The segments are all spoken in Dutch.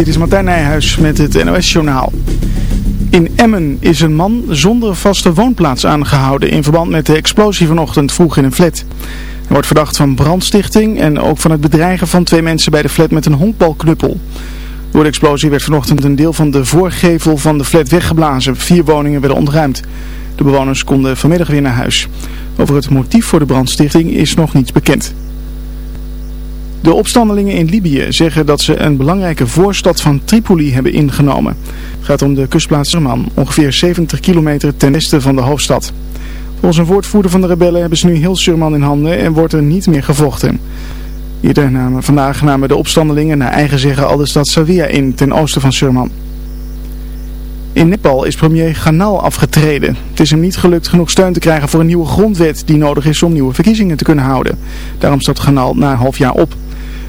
Dit is Martijn Nijhuis met het NOS-journaal. In Emmen is een man zonder vaste woonplaats aangehouden in verband met de explosie vanochtend vroeg in een flat. Hij wordt verdacht van brandstichting en ook van het bedreigen van twee mensen bij de flat met een honkbalknuppel. Door de explosie werd vanochtend een deel van de voorgevel van de flat weggeblazen. Vier woningen werden ontruimd. De bewoners konden vanmiddag weer naar huis. Over het motief voor de brandstichting is nog niets bekend. De opstandelingen in Libië zeggen dat ze een belangrijke voorstad van Tripoli hebben ingenomen. Het gaat om de kustplaats Zerman, ongeveer 70 kilometer ten westen van de hoofdstad. Volgens een woordvoerder van de rebellen hebben ze nu heel Surman in handen en wordt er niet meer gevochten. Eerder namen, vandaag namen de opstandelingen naar eigen zeggen al de stad Savia in, ten oosten van Surman. In Nepal is premier Ganal afgetreden. Het is hem niet gelukt genoeg steun te krijgen voor een nieuwe grondwet die nodig is om nieuwe verkiezingen te kunnen houden. Daarom staat Ganal na een half jaar op.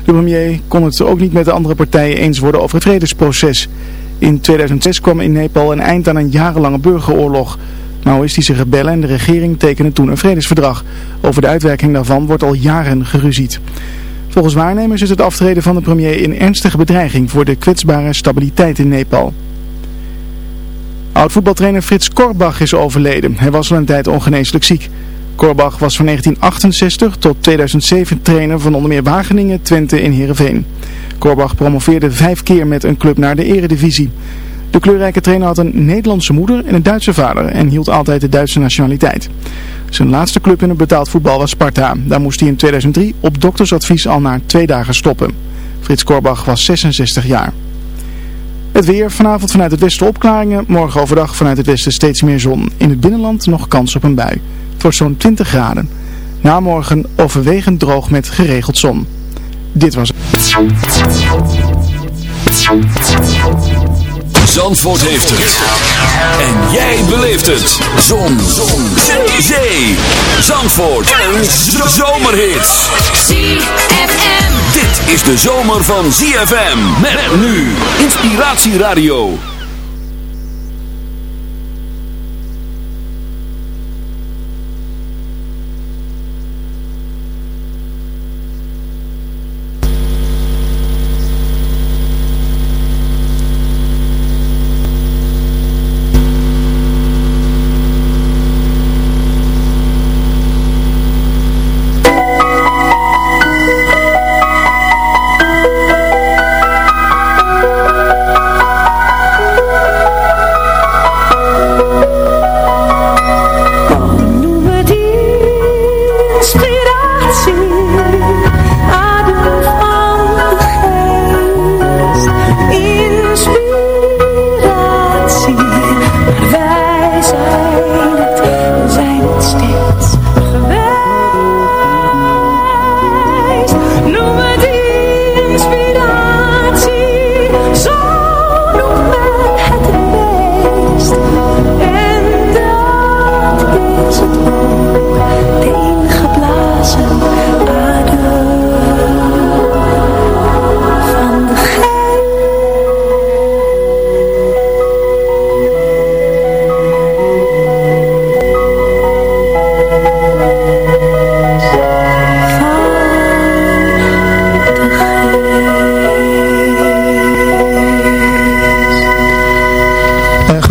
De premier kon het ook niet met de andere partijen eens worden over het vredesproces. In 2006 kwam in Nepal een eind aan een jarenlange burgeroorlog. Maoïstische rebellen en de regering tekenen toen een vredesverdrag. Over de uitwerking daarvan wordt al jaren geruzied. Volgens waarnemers is het aftreden van de premier een ernstige bedreiging voor de kwetsbare stabiliteit in Nepal. Oud-voetbaltrainer Frits Korbach is overleden. Hij was al een tijd ongeneeslijk ziek. Korbach was van 1968 tot 2007 trainer van onder meer Wageningen, Twente en Heerenveen. Korbach promoveerde vijf keer met een club naar de eredivisie. De kleurrijke trainer had een Nederlandse moeder en een Duitse vader en hield altijd de Duitse nationaliteit. Zijn laatste club in het betaald voetbal was Sparta. Daar moest hij in 2003 op doktersadvies al na twee dagen stoppen. Frits Korbach was 66 jaar. Het weer, vanavond vanuit het westen opklaringen, morgen overdag vanuit het westen steeds meer zon. In het binnenland nog kans op een bui. Het wordt zo'n 20 graden. Na morgen overwegend droog met geregeld zon. Dit was het. Zandvoort heeft het. En jij beleeft het. Zon. Zon. Zee. Zee. Zandvoort. Een zomerhit. ZFM. Dit is de zomer van ZFM. Met nu. Inspiratieradio.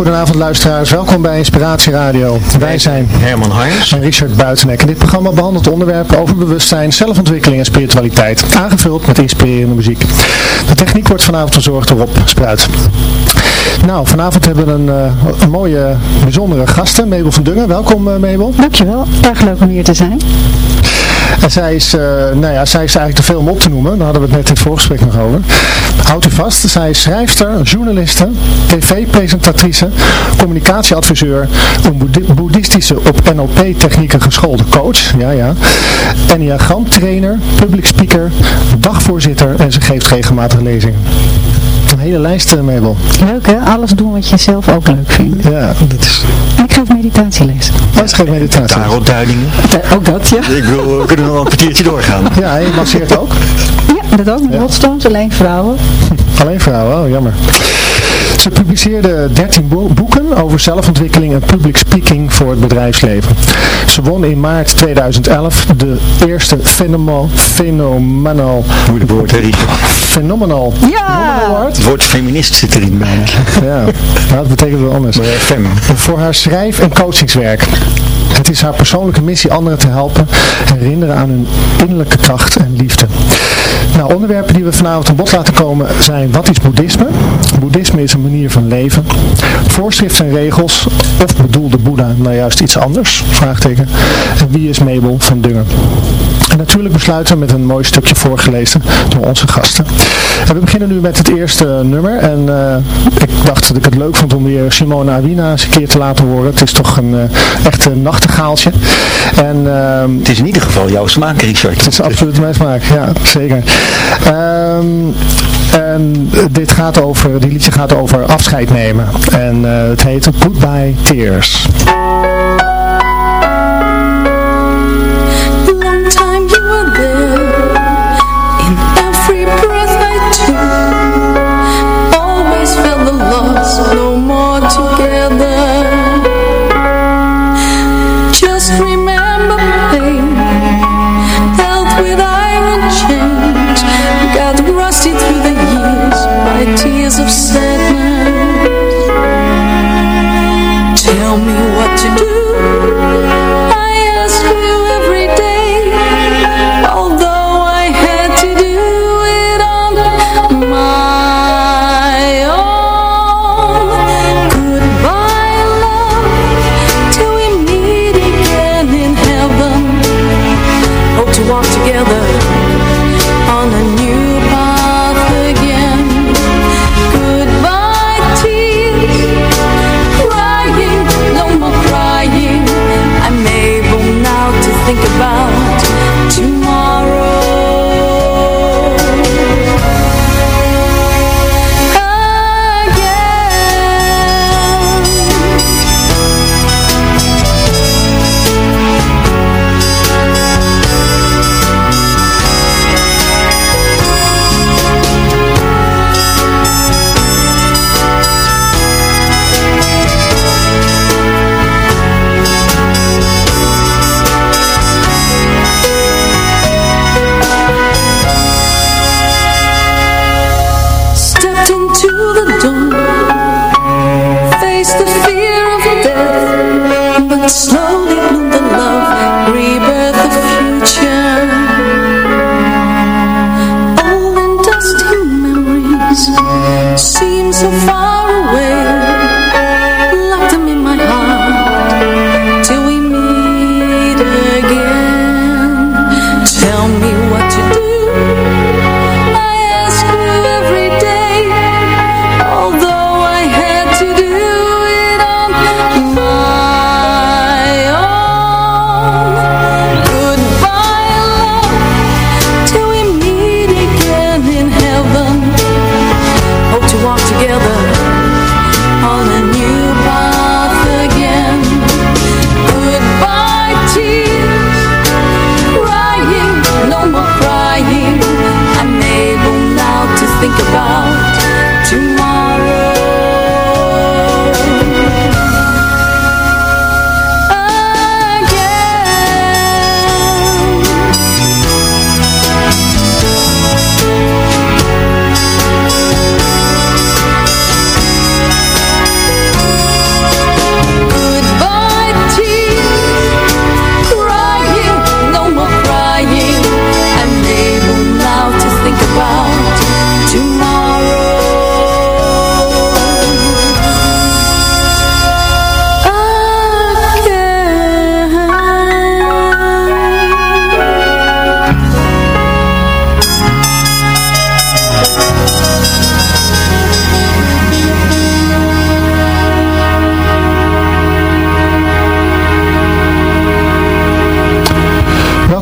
Goedenavond luisteraars, welkom bij Inspiratie Radio. Wij zijn Herman Harms. en Richard Buitenek en dit programma behandelt onderwerpen over bewustzijn, zelfontwikkeling en spiritualiteit, aangevuld met inspirerende muziek. De techniek wordt vanavond verzorgd door Rob Spruit. Nou, vanavond hebben we een, eh, een mooie, bijzondere gasten, Mabel van Dungen. Welkom eh, Mabel. Dankjewel, erg leuk om hier te zijn. En zij is, eh, nou ja, zij is eigenlijk te veel om op te noemen. Daar hadden we het net in het voorgesprek nog over. Houdt u vast, zij is schrijfster, journaliste, tv-presentatrice, communicatieadviseur, een boeddhi- boeddhistische op NLP-technieken geschoolde coach, ja ja, enneagramtrainer, public speaker, dagvoorzitter en ze geeft regelmatig lezingen. Een hele lijst, eh, Mabel. Leuk hè, alles doen wat je zelf ook leuk vindt. Ja, dat is... En ik geef meditatieles. Dat is geen meditatie. Tarotduidingen. Ook dat, ja. Ik bedoel, we kunnen nog wel een kwartiertje doorgaan. Ja, je masseert ook. Ja, dat ook. Met rotstones, alleen vrouwen. Alleen vrouwen, oh jammer. Ze publiceerde 13 bo- boeken over zelfontwikkeling en public speaking voor het bedrijfsleven. Ze won in maart 2011 de eerste Phenomenal, phenomenal, Moeilijk woord, phenomenal, Ja! award. Het woord feminist zit erin bijna. Ja, dat betekent wel anders. Maar fem. Voor haar schrijf- en coachingswerk. Het is haar persoonlijke missie anderen te helpen herinneren aan hun innerlijke kracht en liefde. Nou, onderwerpen die we vanavond aan bod laten komen zijn wat is boeddhisme? Boeddhisme is een manier van leven. Voorschriften en regels of bedoelde Boeddha nou juist iets anders? Vraagteken. En wie is Mabel van Dungen? En natuurlijk besluiten we met een mooi stukje voorgelezen door onze gasten. En we beginnen nu met het eerste nummer. En eh, ik dacht dat ik het leuk vond om weer Simona Awina eens een keer te laten horen. Het is toch een uh, echt een nachtegaaltje. En, uh, het is in ieder geval jouw smaak, Richard. Het is absoluut mijn smaak, ja, zeker. Um, en dit gaat over, die liedje gaat over afscheid nemen. En uh, het heet Goodbye Tears.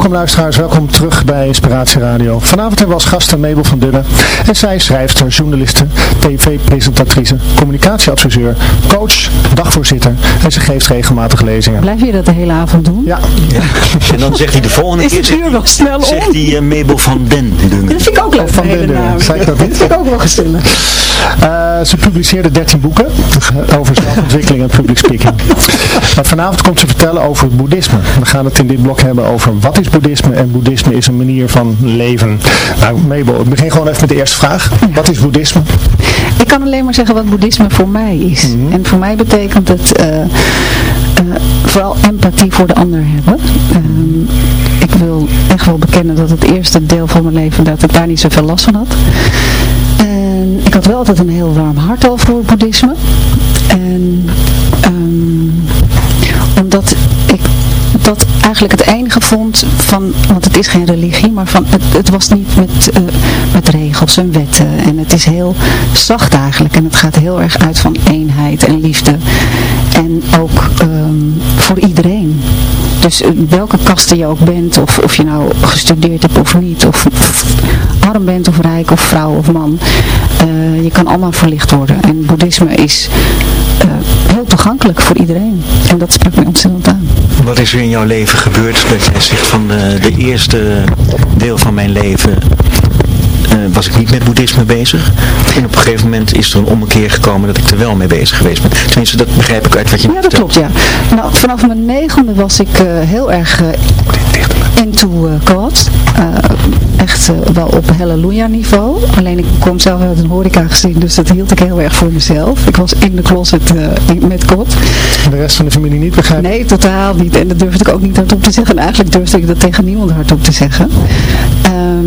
Welkom luisteraars, welkom terug bij Inspiratie Radio. Vanavond hebben we als gasten Mabel van Duggen. En zij is schrijfster, journaliste, tv-presentatrice, communicatieadviseur, coach, dagvoorzitter. En ze geeft regelmatig lezingen. Blijf je dat de hele avond doen? Ja, En dan zegt hij de volgende Is keer... het zegt uur wel snel om? Zegt hij eh, Mabel van Den Dungen. Dat vind ik ook leuk. Van naam. Zei ik dat niet? Dat vind ik ook wel gezellig. Eh, ze publiceerde 13 boeken over zelfontwikkeling en public speaking. Maar vanavond komt ze vertellen over het boeddhisme. We gaan het in dit blok hebben over wat is boeddhisme en boeddhisme is een manier van leven. Nou Mabel, ik begin gewoon even met de eerste vraag. Wat is boeddhisme? Ik kan alleen maar zeggen wat boeddhisme voor mij is. En voor mij betekent het eh, eh, vooral empathie voor de ander hebben. Ehm, ik wil echt wel bekennen dat het eerste deel van mijn leven dat ik daar niet zoveel last van had. En ik had wel altijd een heel warm hart al voor boeddhisme. En ehm, omdat ik dat eigenlijk het enige vond van, want het is geen religie, maar van, het, het was niet met, eh, met regels en wetten. En het is heel zacht eigenlijk. En het gaat heel erg uit van eenheid en liefde. En ook ehm, voor iedereen. Dus eh, welke kasten je ook bent, of, of je nou gestudeerd hebt of niet, of, arm bent of rijk of vrouw of man, eh, je kan allemaal verlicht worden. En boeddhisme is eh, heel toegankelijk voor iedereen. En dat spreekt me ontzettend aan. Wat is er in jouw leven gebeurd dat jij zegt van de, de eerste deel van mijn leven was ik niet met boeddhisme bezig. En op een gegeven moment is er een ommekeer gekomen dat ik er wel mee bezig geweest ben. Tenminste, dat begrijp ik uit wat je Ja, dat vertelt. klopt, ja. Nou, vanaf mijn negende was ik eh, heel erg eh, into eh, God. Eh, echt eh, wel op halleluja niveau. Alleen ik kom zelf uit een horeca gezin, dus dat hield ik heel erg voor mezelf. Ik was in de closet eh, met God. De rest van de familie niet begrijpen? Nee, totaal niet. En dat durfde ik ook niet hardop te zeggen. En eigenlijk durfde ik dat tegen niemand hardop te zeggen. Ehm,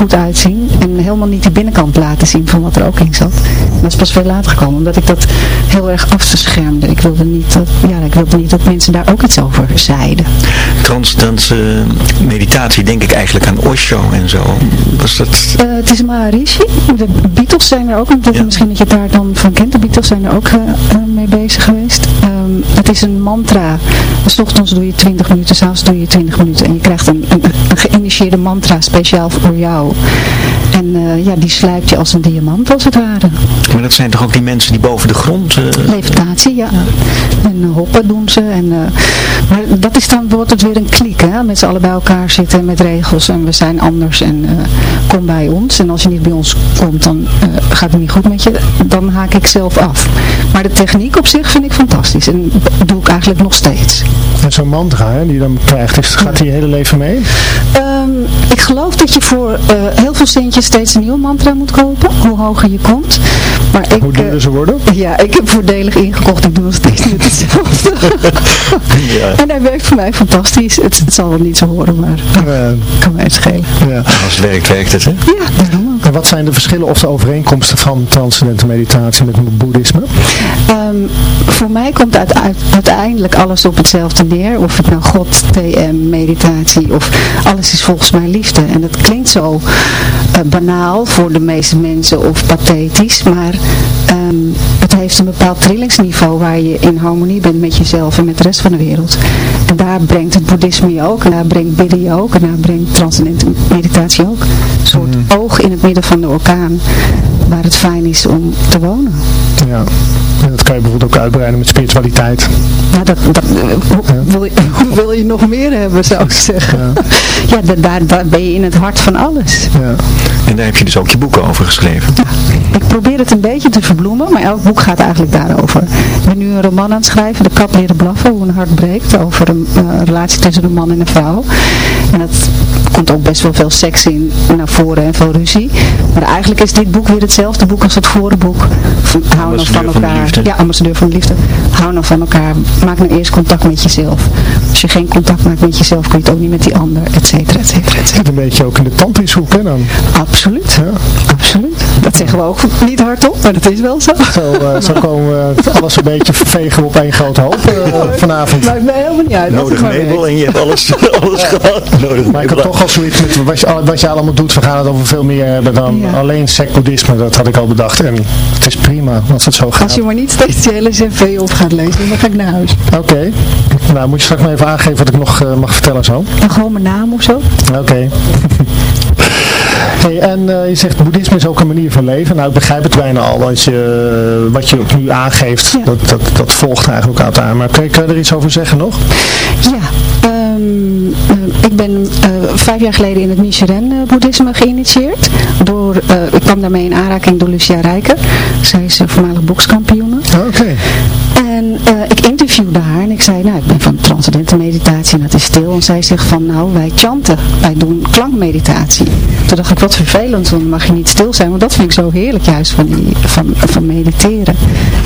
goed uitzien. En helemaal niet de binnenkant laten zien van wat er ook in zat. En dat is pas veel later gekomen. Omdat ik dat heel erg afschermde. Ik wilde niet dat, ja, ik wilde niet dat mensen daar ook iets over zeiden. Transcendentse meditatie, denk ik eigenlijk aan Osho en zo. Was dat... Eh, het is Maharishi. De Beatles zijn er ook. Ja. Misschien dat je het daar dan van kent. De Beatles zijn er ook eh, eh, mee bezig geweest. Ehm, het is een mantra. S ochtends doe je 20 minuten, s'avonds doe je 20 minuten. En je krijgt een, een, een geïnitieerde mantra speciaal voor jou. En eh, ja, die slijpt je als een diamant als het ware. Maar dat zijn toch ook die mensen die boven de grond... eh, Levitatie, ja. En eh, hoppen doen ze. En, eh, maar dat is dan, wordt het weer een kliek, hè. Met z'n allen bij elkaar zitten met regels. En we zijn anders. En eh, kom bij ons. En als je niet bij ons komt, dan eh, gaat het niet goed met je. Dan haak ik zelf af. Maar de techniek op zich vind ik fantastisch. En dat doe ik eigenlijk nog steeds. En zo'n mantra hè, die je dan krijgt, is, gaat hij je hele leven mee? Ehm, ik geloof dat je voor eh, heel veel centjes steeds een nieuwe mantra moet kopen. Hoe hoger je komt. Maar ik, Hoe eh, duurder ze worden? Ja, ik heb voordelig ingekocht. Ik doe nog steeds niet hetzelfde. Ja. En hij werkt voor mij fantastisch. Het, het zal wel niet zo horen, maar Eh, kan mij het schelen. ja. Als het werkt, werkt het, hè? Ja, daarom ook. En wat zijn de verschillen of de overeenkomsten van transcendente meditatie met boeddhisme? Ehm, voor mij komt uit, uit- uiteindelijk alles op hetzelfde neer. Of het nou God, TM, meditatie of alles is volgens mij liefde. En dat klinkt zo eh, banaal voor de meeste mensen of pathetisch. Maar ehm, het heeft een bepaald trillingsniveau waar je in harmonie bent met jezelf en met de rest van de wereld. En daar brengt het boeddhisme je ook. En daar brengt bidden je ook. En daar brengt transcendente meditatie ook. Een soort oog in het midden van de orkaan. Waar het fijn is om te wonen. Ja. En dat kan je bijvoorbeeld ook uitbreiden met spiritualiteit. Ja, dat, dat, eh, hoe, wil je, hoe wil je nog meer hebben, zou ik zeggen. Ja, da- daar, daar ben je in het hart van alles. Ja. En daar heb je dus ook je boeken over geschreven. Ik probeer het een beetje te verbloemen, maar elk boek gaat eigenlijk daarover. Ik ben nu een roman aan het schrijven, De kat leren blaffen, hoe een hart breekt, over een eh, relatie tussen een man en een vrouw. En dat komt ook best wel veel seks in naar voren en veel ruzie. Maar eigenlijk is dit boek weer hetzelfde boek als het vorige boek. Hou nou van elkaar. ja, ambassadeur van de liefde. Hou nou van elkaar. Maak nou eerst contact met jezelf. Als je geen contact maakt met jezelf, kun je het ook niet met die ander, et cetera, et cetera, et cetera. Zit een beetje ook in de tandwieshoek hè dan. Absoluut. Ja. Absoluut. Dat zeggen we ook niet hardop, maar dat is wel zo. Zo, eh, zo komen we alles een beetje vegen we op één grote hoop eh, vanavond. Maakt mij helemaal niet uit. Nodig weten. en je hebt alles, alles gehad. Nodig Maar ik had toch al zoiets met wat je, wat je allemaal doet. We gaan het over veel meer hebben dan Ja. alleen sec-boeddhisme. Dat had ik al bedacht. En het is prima als het zo gaat. Als je maar niet steeds die hele cv op gaat lezen, dan ga ik naar huis. Oké. Nou, moet je straks maar even aangeven wat ik nog eh, mag vertellen zo. En gewoon mijn naam of zo. Oké. Hey, en eh, je zegt boeddhisme is ook een manier van leven. Nou, ik begrijp het bijna al. Want je, wat je ook nu aangeeft, Ja. dat, dat, dat volgt eigenlijk uit aan. Maar kun je, kun je er iets over zeggen nog? Ja, ehm, eh, ik ben eh, vijf jaar geleden in het Nichiren-boeddhisme geïnitieerd. Door, eh, ik kwam daarmee in aanraking door Lucia Rijker. Zij is eh, voormalig bokskampioene. Oké. En eh, ik interviewde haar en ik zei, nou ik ben van transcendente meditatie en dat is stil. En zij zegt van, nou wij chanten, wij doen klankmeditatie. Toen dacht ik, wat vervelend, want dan mag je niet stil zijn. Want dat vind ik zo heerlijk juist van, die, van, van mediteren.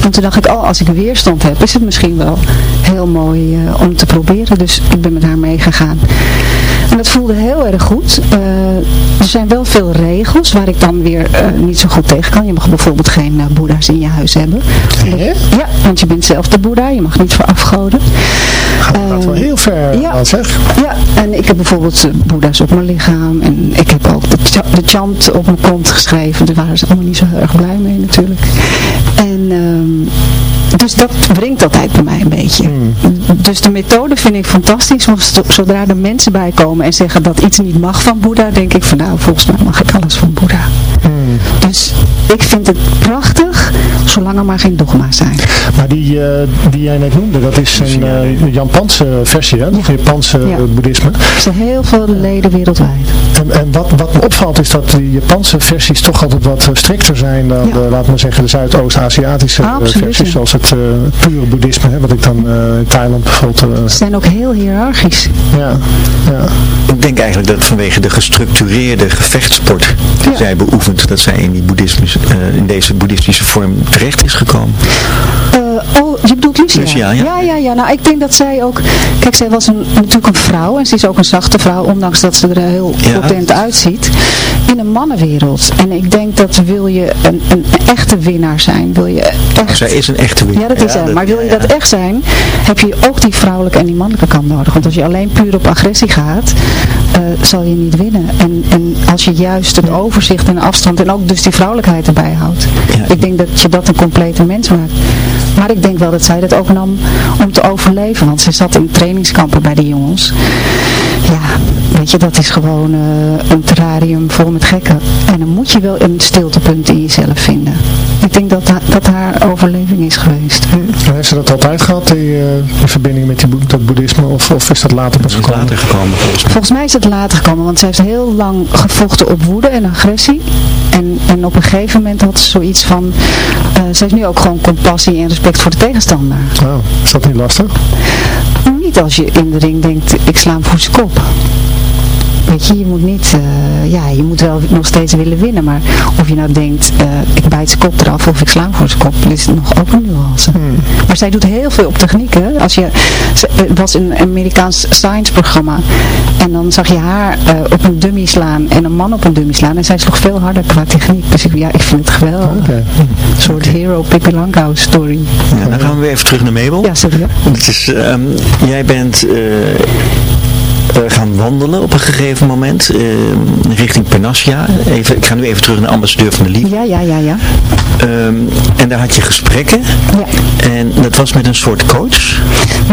En toen dacht ik, oh als ik weerstand heb, is het misschien wel heel mooi eh, om te proberen. Dus ik ben met haar meegegaan. En dat voelde heel erg goed. Eh, er zijn wel veel regels waar ik dan weer eh, niet zo goed tegen kan. Je mag bijvoorbeeld geen boeddha's in je huis hebben. Ja, want je bent zelf de boeddha. Je mag niet voor afgoden. Gaat wel Eh, heel ver ja. zeg. Ja, en ik heb bijvoorbeeld boeddha's op mijn lichaam. En ik heb ook de, cha- de chant op mijn kont geschreven. Daar waren ze allemaal niet zo heel erg blij mee natuurlijk. En... ehm, dus dat wringt altijd bij mij een beetje. Dus de methode vind ik fantastisch. Want zo- zodra er mensen bij komen en zeggen dat iets niet mag van Boeddha, denk ik van nou, volgens mij mag ik alles van Boeddha. Dus ik vind het prachtig, zolang er maar geen dogma's zijn. Maar die, eh, die jij net noemde, dat is een eh, Japanse versie, hè? Of Japanse Ja. eh, boeddhisme. Er zijn heel veel leden wereldwijd. En, en wat, wat me opvalt is dat de Japanse versies toch altijd wat strikter zijn dan, Ja. de, laat maar zeggen, de Zuidoost-Aziatische versies. Zoals het eh, pure boeddhisme, hè, wat ik dan eh, in Thailand bijvoorbeeld... Ze zijn ook heel hiërarchisch. ja, ja. Ik denk eigenlijk dat vanwege de gestructureerde gevechtsport die Ja. zij beoefent, dat zij in, die boeddhisme, eh, in deze boeddhistische vorm terecht is gekomen. Oh, je bedoelt Lucia? Lucia, ja. ja, ja, ja. Nou, ik denk dat zij ook... Kijk, zij was een, natuurlijk een vrouw. En ze is ook een zachte vrouw, ondanks dat ze er heel Ja. potent uitziet. In een mannenwereld. En ik denk dat wil je een, een, echte winnaar zijn, wil je echt... Zij is een echte winnaar. Ja, dat is zij. Maar wil je ja, dat echt zijn, heb je ook die vrouwelijke en die mannelijke kant nodig. Want als je alleen puur op agressie gaat, eh, zal je niet winnen. En, en als je juist het overzicht en afstand en ook dus die vrouwelijkheid erbij houdt. Ja. Ik denk dat je dat een complete mens maakt. Maar ik denk wel dat zij dat ook nam om te overleven. Want ze zat in trainingskampen bij de jongens. Ja, weet je, dat is gewoon eh, een terrarium vol met gekken. En dan moet je wel een stiltepunt in jezelf vinden. Ik denk dat ha- dat haar overleving is geweest. En heeft ze dat altijd gehad, die, eh, die verbinding met die, dat boeddhisme? Of, of is dat later pas gekomen? later gekomen volgens mij. Volgens mij is het later gekomen, want zij heeft heel lang gevochten op woede en agressie. En, en op een gegeven moment had ze zoiets van, eh, ze heeft nu ook gewoon compassie en respect voor de tegenstander. Oh, is dat niet lastig? Niet als je in de ring denkt, ik sla hem voor zijn kop. Weet je, je moet niet, eh, ja, je moet wel nog steeds willen winnen, maar of je nou denkt, eh, ik bijt zijn kop eraf of ik sla hem voor zijn kop, is nog ook een nuance. Maar zij doet heel veel op techniek, hè. Als je, ze, het was een Amerikaans science programma en dan zag je haar eh, op een dummy slaan en een man op een dummy slaan en zij sloeg veel harder qua techniek. Dus ik, ja, ik vind het geweldig. Een soort hero Pippi Langkous story. Ja, dan gaan we weer even terug naar Mabel. Ja, sorry. Het is, ehm, jij bent eh, eh, gaan wandelen op een gegeven moment ehm, richting Panassia. Even, ik ga nu even terug naar ambassadeur van de Liefde. Ja, ja, ja, ja. Ehm, en daar had je gesprekken. ja. En dat was met een soort coach.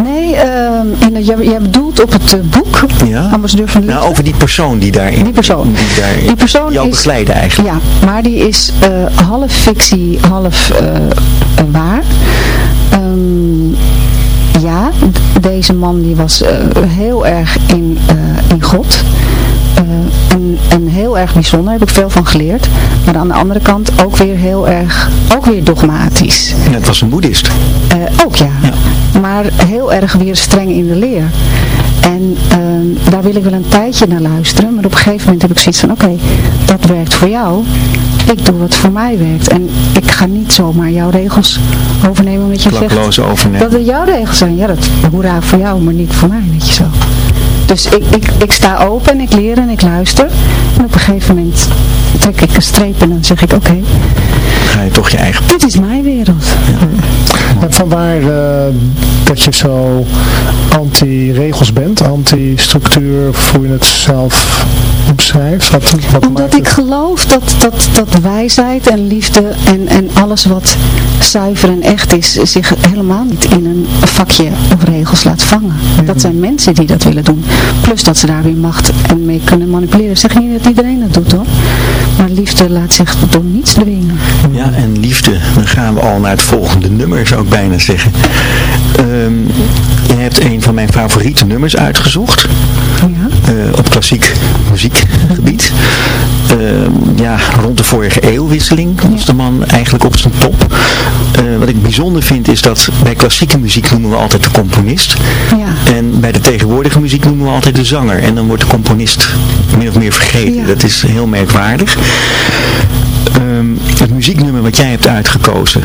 Nee, ehm in het, jij, jij bedoelt op het eh, boek, Ja. ambassadeur van de Nou, Liefde? over die persoon die daarin. Die persoon. Die, daar Die persoon jou is- begeleidde eigenlijk. Ja, maar die is eh, half fictie, half eh, eh, waar. Deze man die was eh, heel erg in, eh, in God. Eh, en, en heel erg bijzonder, daar heb ik veel van geleerd. Maar aan de andere kant ook weer heel erg, ook weer dogmatisch. En het was een boeddhist. Ook ja. Maar heel erg weer streng in de leer. En daar wil ik wel een tijdje naar luisteren. Maar op een gegeven moment heb ik zoiets van, oké, dat werkt voor jou. Ik doe wat voor mij werkt. En ik ga niet zomaar jouw regels overnemen omdat je zegt overnemen. dat het jouw regels zijn. Ja, dat hoera voor jou, maar niet voor mij, weet je zo. Dus ik, ik, ik sta open en ik leer en ik luister. En op een gegeven moment trek ik een streep en dan zeg ik, oké, Dan ga je toch je eigen... dit is mijn wereld. En vanwaar uh, dat je zo anti-regels bent, anti-structuur, hoe je het zelf omschrijft? Wat, wat Omdat ik geloof dat, dat, dat wijsheid en liefde en, en alles wat zuiver en echt is, zich helemaal niet in een vakje of regels laat vangen. Dat zijn mensen die dat willen doen. Plus dat ze daar weer macht en mee kunnen manipuleren. Zeg niet dat iedereen dat doet hoor. Maar liefde laat zich door niets dwingen. Ja, en liefde, dan gaan we al naar het volgende nummer, zou ik bijna zeggen. Um, hebt een van mijn favoriete nummers uitgezocht. Ja. Uh, op klassiek muziekgebied. Uh, ja, rond de vorige eeuwwisseling was de man eigenlijk op zijn top. Uh, wat ik bijzonder vind is dat bij klassieke muziek noemen we altijd de componist. Ja. En bij de tegenwoordige muziek noemen we altijd de zanger. En dan wordt de componist min of meer vergeten. Ja. Dat is heel merkwaardig. Um, het muzieknummer wat jij hebt uitgekozen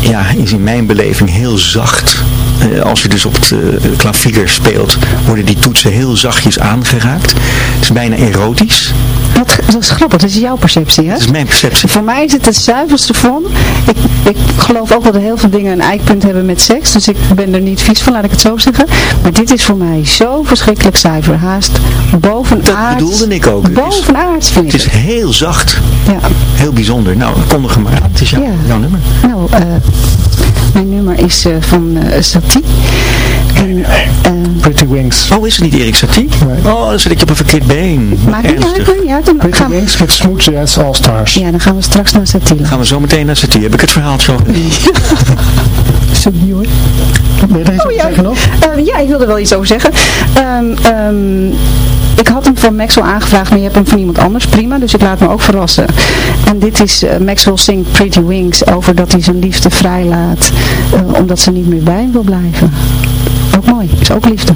ja, is in mijn beleving heel zacht. Uh, als je dus op het uh, klavier speelt, worden die toetsen heel zachtjes aangeraakt. Het is bijna erotisch. Dat, dat is grappig, dat is jouw perceptie, hè? Dat is mijn perceptie. Voor mij is het het zuiverste van. Ik, ik geloof ook wel dat heel veel dingen een eikpunt hebben met seks. Dus ik ben er niet vies van, laat ik het zo zeggen. Maar dit is voor mij zo verschrikkelijk zuiver. Haast bovenaards. Dat bedoelde ik ook. Bovenaards vind ik Het is heel zacht. Ja. Heel bijzonder. Nou, kondig hem maar aan. Het is jouw, ja. jouw nummer. Nou, uh, mijn nummer is uh, van uh, Satie. En, Pretty Wings. Oh, is het niet Erik Satie? Nee. Oh, dan zit ik op een verkeerd been. Maar niet uit, niet uit. Pretty gaan... Wings met Smooth Jazz All Stars. Ja, dan gaan we straks naar Satie. Gaan we zo meteen naar Satie. Heb ik het verhaal zo? Sorry hoor. Ben je er iets oh, ja. zeggen nog? Uh, ja, ik wilde wel iets over zeggen. Um, um, ik had hem van Maxwell aangevraagd, maar je hebt hem van iemand anders. Prima, dus ik laat me ook verrassen. En dit is uh, Maxwell Sing Pretty Wings over dat hij zijn liefde vrijlaat. Uh, omdat ze niet meer bij hem wil blijven. Ook mooi, is ook liefde.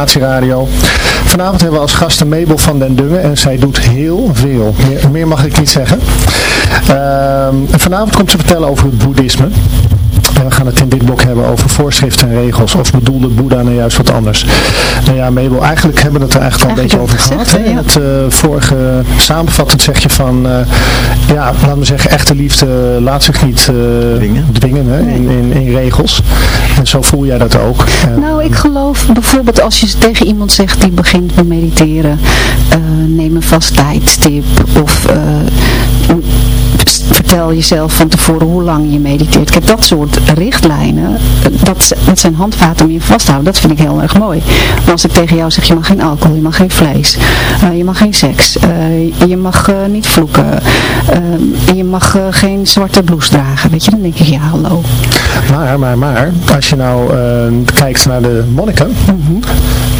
Inspiratie Radio. Vanavond hebben we als gasten Mabel van den Dungen en zij doet heel veel. Meer, mag ik niet zeggen. Ehm, vanavond komt ze vertellen over het boeddhisme. En we gaan het in dit blok hebben over voorschriften en regels. Of bedoelde Boeddha nou juist wat anders? Nou ja, Mabel, eigenlijk hebben we het er eigenlijk al een beetje over gehad. In het eh, vorige samenvattend zeg je van, eh, ja, laten we zeggen, echte liefde laat zich niet eh, Dwingen. dwingen hè, in, in, in regels. En zo voel jij dat ook. Nou, ik geloof bijvoorbeeld als je tegen iemand zegt die begint met mediteren, eh, neem een vast tijdstip of eh, vertel jezelf van tevoren hoe lang je mediteert. Kijk, dat soort richtlijnen, dat, dat zijn handvaten om je vast te houden. Dat vind ik heel erg mooi. Maar als ik tegen jou zeg, je mag geen alcohol, je mag geen vlees, eh, je mag geen seks, eh, je mag eh, niet vloeken, en je mag geen zwarte blouse dragen. Weet je, dan denk ik, ja, hallo. Maar, maar, maar, als je nou kijkt naar de monniken,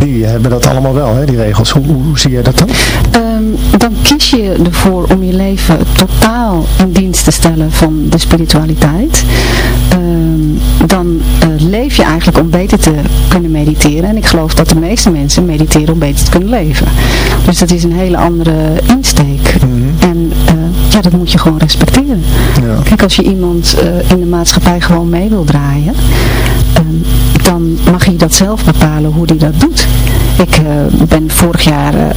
die hebben dat allemaal wel, hè, die regels. Hoe, zie jij dat dan? Ehm, dan kies je ervoor om je leven totaal in dienst te stellen van de spiritualiteit. Ehm, dan eh, leef je eigenlijk om beter te kunnen mediteren. En ik geloof dat de meeste mensen mediteren om beter te kunnen leven. Dus dat is een hele andere insteek. En eh, ja, dat moet je gewoon respecteren. Ja. Kijk, als je iemand eh, in de maatschappij gewoon mee wil draaien, ehm, dan mag je dat zelf bepalen hoe die dat doet. Ik eh, ben vorig jaar eh,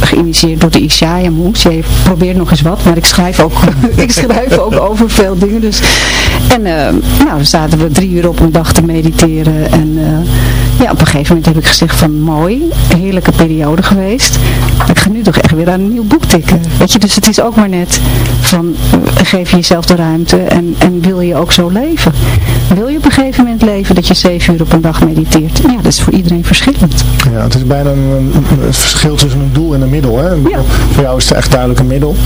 geïnitieerd door de Ishaya Moes. Je probeert nog eens wat, maar ik schrijf ook, ik schrijf ook over veel dingen. Dus. En nou, zaten we drie uur op een dag te mediteren. En ja, op een gegeven moment heb ik gezegd van mooi, heerlijke periode geweest. Ik ga nu toch echt weer aan een nieuw boek tikken. Weet je, dus het is ook maar net van eh, geef je jezelf de ruimte en, en wil je ook zo leven. Wil je op een gegeven moment leven dat je zeven uur op een dag mediteert? Ja, dat is voor iedereen verschillend. Ja, het is bijna een, een- het verschil tussen een doel en een middel. Hè? Voor jou is het echt duidelijk een middel.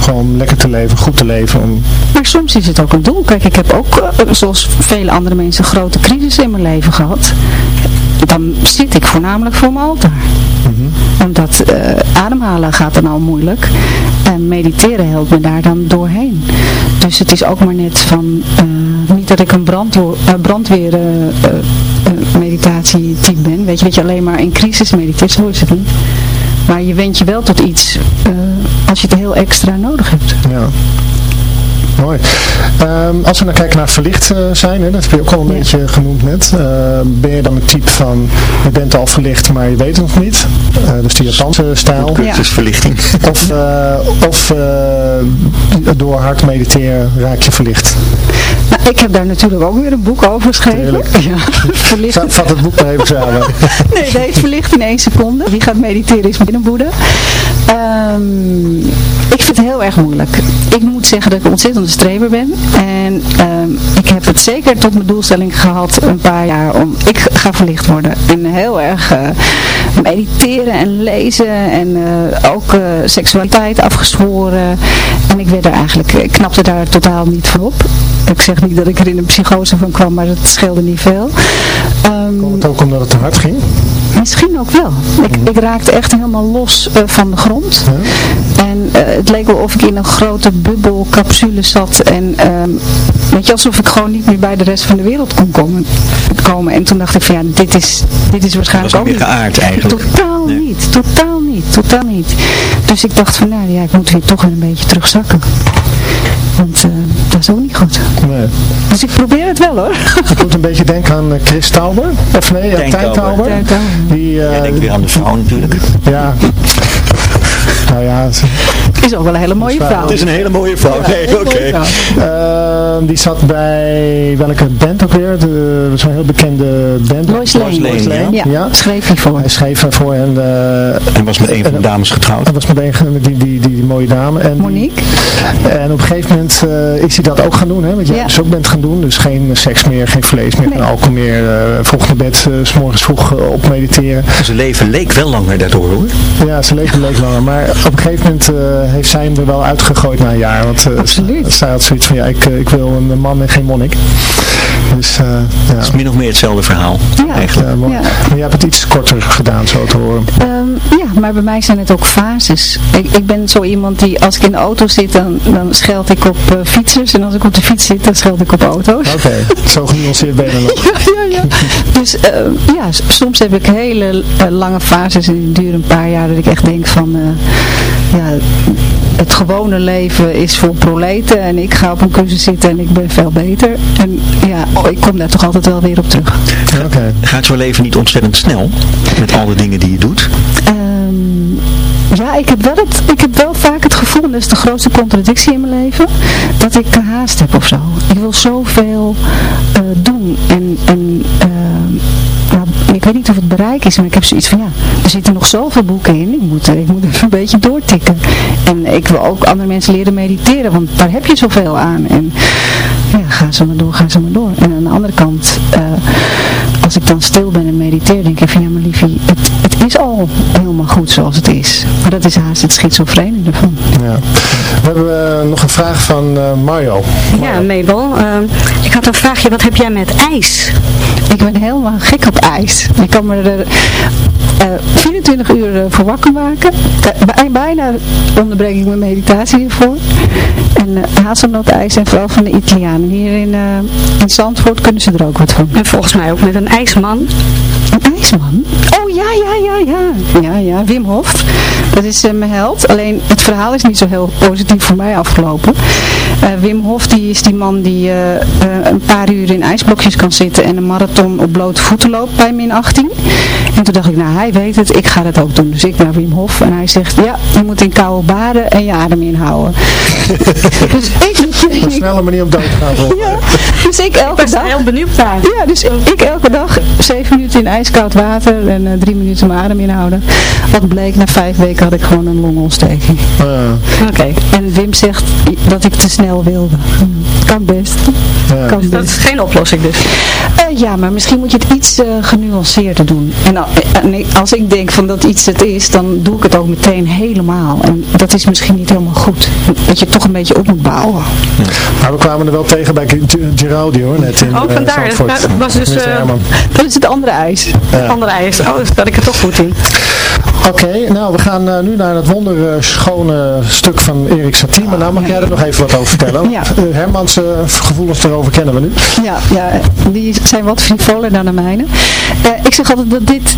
Gewoon lekker te leven, goed te leven. Om, Maar soms is het ook een doel. Kijk, ik heb ook, eh, zoals vele andere mensen, grote crisis in mijn leven gehad. Dan zit ik voornamelijk voor mijn altaar. Omdat eh, ademhalen gaat dan al moeilijk. En mediteren helpt me daar dan doorheen. Dus het is ook maar net van, eh, niet dat ik een eh, brandweer meditatietype ben. Weet je, dat je alleen maar in crisis mediteert, zo is het niet. Maar je wendt je wel tot iets als je het heel extra nodig hebt. ja. Mooi. Ehm, als we nou kijken naar verlicht eh, zijn, hè, dat heb je ook al een Ja. beetje genoemd net. Eh, ben je dan een type van, je bent al verlicht, maar je weet het nog niet. Eh, dus die Japanse stijl. Cursusverlichting. Of, eh, of eh, door hard mediteren raak je verlicht. Nou, ik heb daar natuurlijk ook weer een boek over geschreven. Ja, verlicht. Vat het boek maar even samen. Nee, heet Verlicht in één seconde. Wie gaat mediteren is binnenboede. Ehm ik vind het heel erg moeilijk. Ik moet zeggen dat ik een ontzettende streber ben. En ehm, ik heb het zeker tot mijn doelstelling gehad een paar jaar om, ik ga verlicht worden. En heel erg eh, mediteren en lezen en eh, ook eh, seksualiteit afgezworen. En ik werd er eigenlijk, ik knapte daar totaal niet van op. Ik zeg niet dat ik er in een psychose van kwam, maar dat scheelde niet veel. Ehm, Komt het ook omdat het te hard ging? Misschien ook wel. Ik, ik raakte echt helemaal los eh, van de grond. En eh, het leek wel of ik in een grote bubbelcapsule zat. En ehm, weet je, alsof ik gewoon niet meer bij de rest van de wereld kon komen. komen. En toen dacht ik van ja, dit is, dit is waarschijnlijk ook niet geaard eigenlijk. Totaal Nee. niet, totaal niet, totaal niet. Dus ik dacht van nou ja, ik moet weer toch een beetje terugzakken. Want eh, dat is ook niet goed. Nee. Dus ik probeer het wel hoor. Het moet een beetje denken aan eh, Chris Tauber. Of nee, uh, Tijn Tauber. Tauber. Tijn Tauber. Die, eh, Jij denkt weer aan de vrouw natuurlijk. ja. Nou ja, Is ook wel een hele mooie vrouw. Het is een hele mooie vrouw. Nee, oké. Ehm, die zat bij welke band ook weer? De- Zo'n heel bekende band. Lois Lane. Lois Lane, Ja, Ja. schreef hij voor. Hij schreef ervoor en eh, En was met een van de dames getrouwd. dat was met een met die, die, die, die mooie dame. En, Monique. en op een gegeven moment eh, is hij dat ook gaan doen, hè? Wat jij Ja. dus ook bent gaan doen. Dus geen seks meer, geen vlees meer, Nee. geen alcohol meer. eh vroeg naar bed, s morgens vroeg op mediteren. Zijn leven leek wel langer daardoor hoor. Ja, zijn leven leek langer. Maar op een gegeven moment eh, heeft zij hem er wel uitgegooid na een jaar. Want eh, Absoluut. zij had zoiets van, ja, ik, eh, ik wil een man en geen monnik. Dus eh, ja. Het is min of meer hetzelfde verhaal. Ja. Eigenlijk. Ja, mooi. Ja. Maar jij hebt het iets korter gedaan, zo te horen. Ehm, ja, maar bij mij zijn het ook fases. Ik, ik ben zo iemand die, als ik in de auto zit, dan, dan scheld ik op fietsers. En als ik op de fiets zit, dan scheld ik op auto's. Oké, zo genuanceerd ben je dan ook. Ja, ja. Dus ja, soms heb ik hele eh, lange fases en die duren een paar jaar dat ik echt denk van, eh, ja, het gewone leven is voor proleten en ik ga op een cursus zitten en ik ben veel beter. En ja, oh, ik kom daar toch altijd wel weer op terug. Gaat jouw leven niet ontzettend snel met al de dingen die je doet? Ehm, ja, ik heb, wel het, ik heb wel vaak het gevoel, en dat is de grootste contradictie in mijn leven, dat ik haast heb of zo. Ik wil zoveel eh, doen en, en ehm, nou, ik weet niet of het bereik is, maar ik heb zoiets van ja, er zitten nog zoveel boeken in, ik moet, eh, ik moet even een beetje doortikken. En ik wil ook andere mensen leren mediteren, want daar heb je zoveel aan. En ja, ga ze maar door, ga ze maar door. En aan de andere kant, eh, als ik dan stil ben en mediteer, denk ik van ja, maar liefie, het, het is al helemaal goed zoals het is. Maar dat is haast het schizofrene ervan. Ja. We hebben eh, nog een vraag van eh, Mario. Ja, Mabel. ehm, ik had een vraagje. Wat heb jij met ijs? Ik ben helemaal gek op ijs. Ik kan me er eh, 24 uur eh, voor wakker maken. Eh, bij- bijna onderbreek ik mijn meditatie hiervoor. En uh, hazelnootijs en vooral van de Italianen. Hier in, eh, in Zandvoort kunnen ze er ook wat van. En volgens mij ook met een ijsman. Oh ja, ja, ja, ja. Ja, ja, Wim Hof. Dat is eh, mijn held. Alleen het verhaal is niet zo heel positief voor mij afgelopen. Eh, Wim Hof die is die man die eh, een paar uur in ijsblokjes kan zitten en een marathon op blote voeten loopt bij min 18. En toen dacht ik, nou hij weet het, ik ga dat ook doen. Dus ik naar Wim Hof en hij zegt, ja, je moet in koude baden en je adem inhouden. dus ik, Een snelle manier om dood te gaan volgen. ja, dus ik elke Ik ben dag... heel benieuwd daar. Ja, dus ik elke dag zeven minuten in ijskoud water en eh, drie minuten mijn adem inhouden. Wat bleek, na vijf weken had ik gewoon een longontsteking. Eh, Oké. En Wim zegt dat ik te snel wilde. Kan best. Ja. Kan Dat is geen oplossing dus. Eh, ja, maar misschien moet je het iets eh, genuanceerder doen. En, en ik- als ik denk van dat iets het is, dan doe ik het ook meteen helemaal. En dat is misschien niet helemaal goed. Dat je het toch een beetje op moet bouwen. maar we kwamen er wel tegen bij G- Giraldi hoor, net in Oh, eh, vandaar. Zandvoort. Dat was dus, eh. Dat is het andere ijs. Ja. Andere ijs. Oh, daar zat ik er toch goed in. Oké, nou we gaan eh, nu naar het wonderschone stuk van Erik Satie. Maar nou mag jij er nog even wat over vertellen. Ja. Eh, Hermans eh, gevoelens erover kennen we nu. Ja, ja, die zijn wat frivoler dan de mijne. Ik zeg altijd dat dit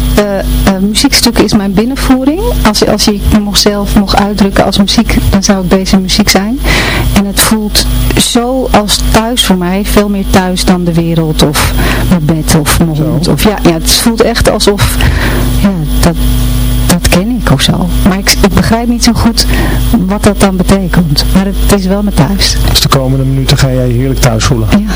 muziekstuk is mijn binnenvoering. Als, je- als je me nog zelf mocht uitdrukken als muziek, dan zou ik deze muziek zijn. En het voelt zo als thuis voor mij, veel meer thuis dan de wereld of mijn bed of mijn hond. Of, ja, ja, het voelt echt alsof, ja, dat, dat ken ik of zo. Maar ik, ik begrijp niet zo goed wat dat dan betekent. Maar het is wel mijn thuis. Dus de komende minuten ga jij je heerlijk thuis voelen. Ja.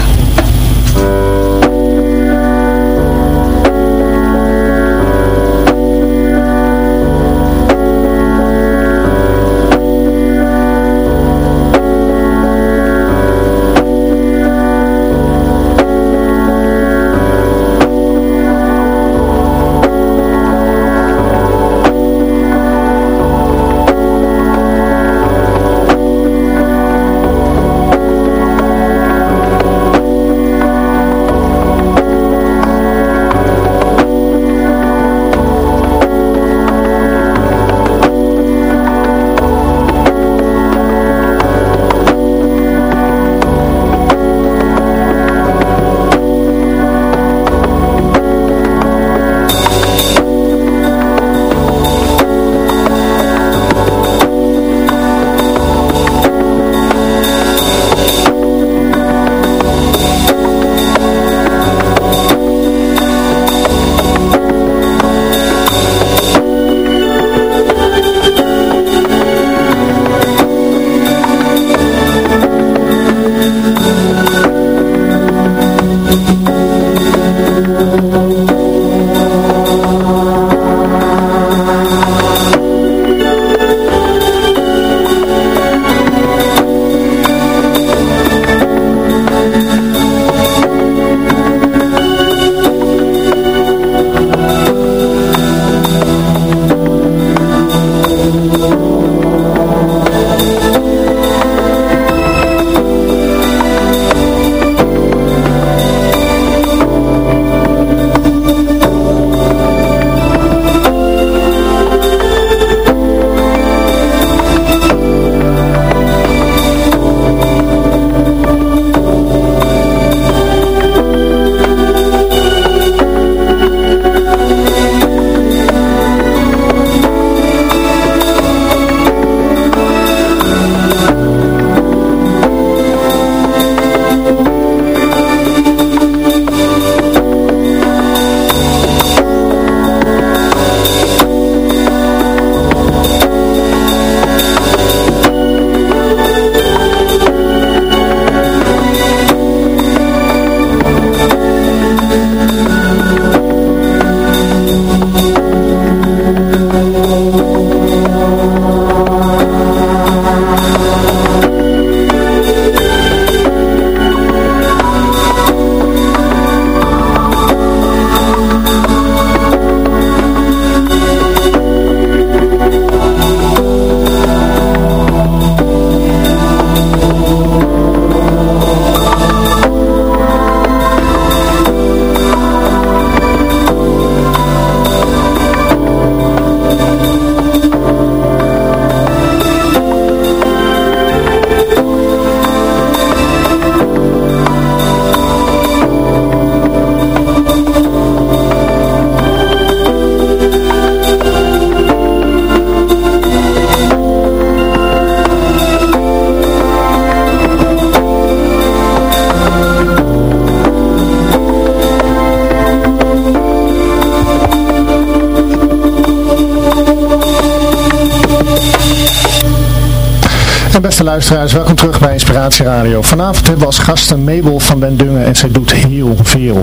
Als gasten Mabel van den Dungen en zij doet heel veel.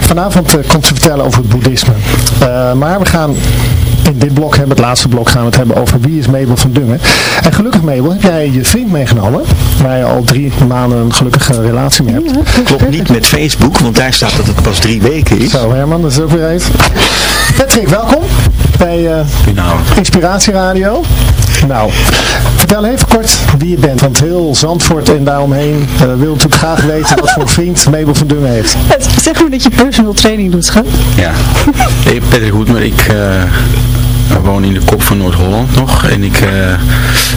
Vanavond eh, komt ze vertellen over het boeddhisme. Eh, maar we gaan in dit blok hebben, het laatste blok, gaan we het hebben over wie is Mabel van Dungen. En gelukkig Mabel, heb jij je vriend meegenomen, waar je al drie maanden een gelukkige relatie mee hebt. Klopt niet met Facebook, want daar staat dat het pas drie weken is. Zo Herman, dat is ook weer. Patrick, welkom bij eh, Nou, Inspiratie Radio. Nou, vertel even kort wie je bent, want heel Zandvoort en daaromheen eh, wil natuurlijk graag weten wat voor vriend Mabel van Dungen heeft. Zeg maar dat je personal training doet, schat. ja. Ik ben Patrick Hoed, maar ik eh, woon in de kop van Noord-Holland nog. En ik eh,